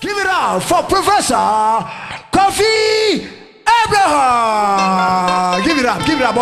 Give it up for Professor Kofi Abraham. Give it up, give it up.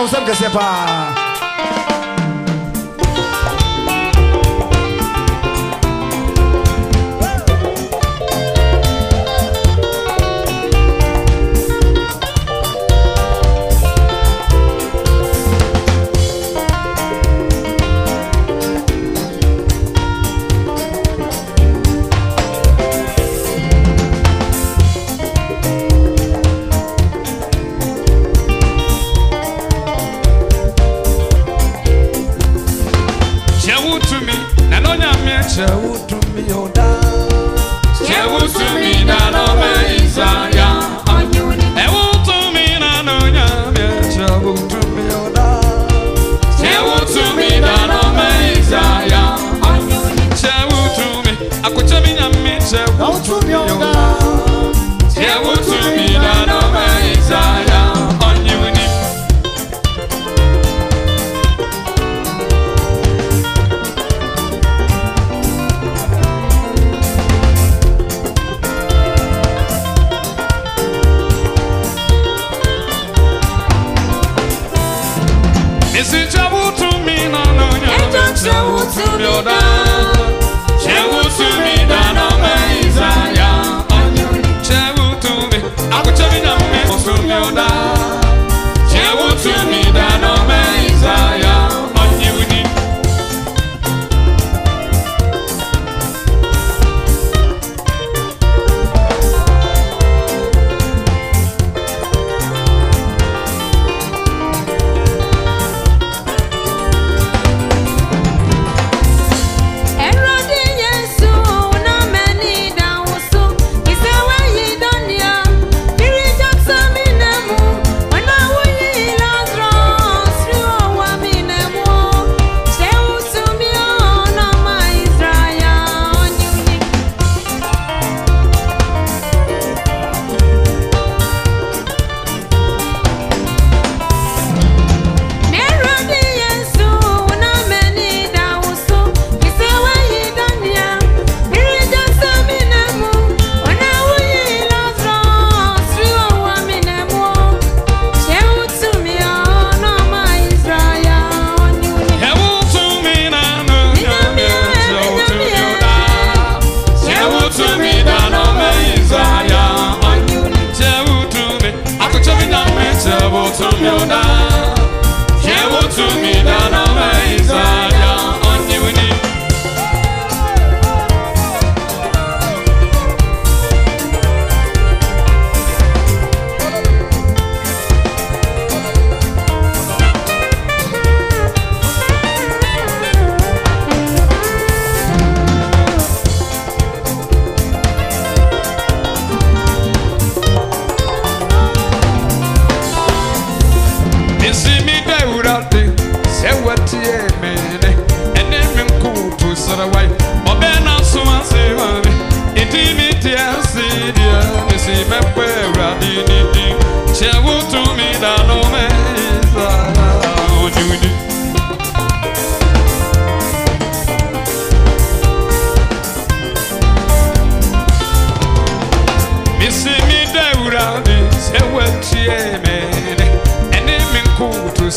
ṣẹ́gun. Don't you know?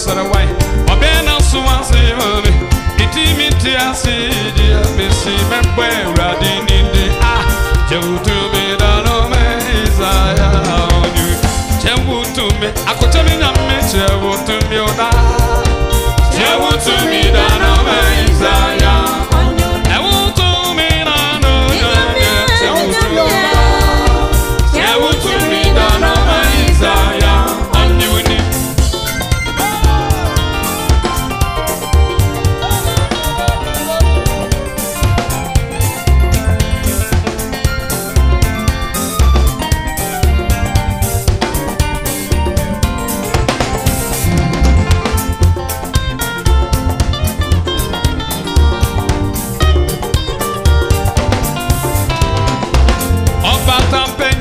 sere wai obe na so ase mami iti mi ti ase di amesi mebe urade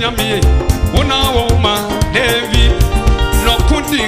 nyame ye wo na wo ma daabi na ɔko di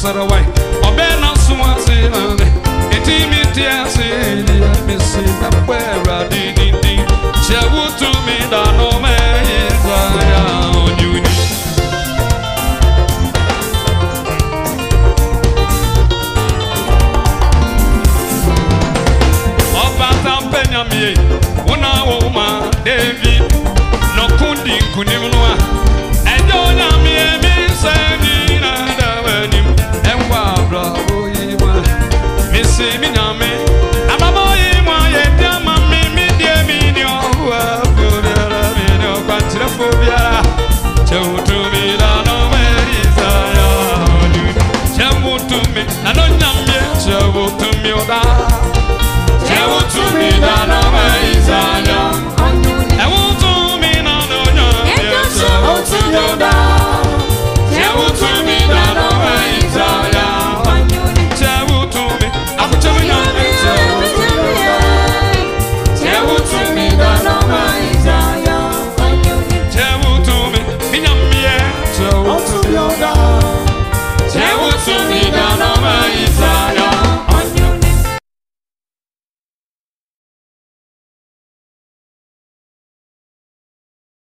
sere wai ọbẹ na nso ase na ne eti mi ti ase ni ẹ mi si na pẹ ẹwura dindindin ṣe wutu mi dànù mẹ. Chawutumye, anonya mye,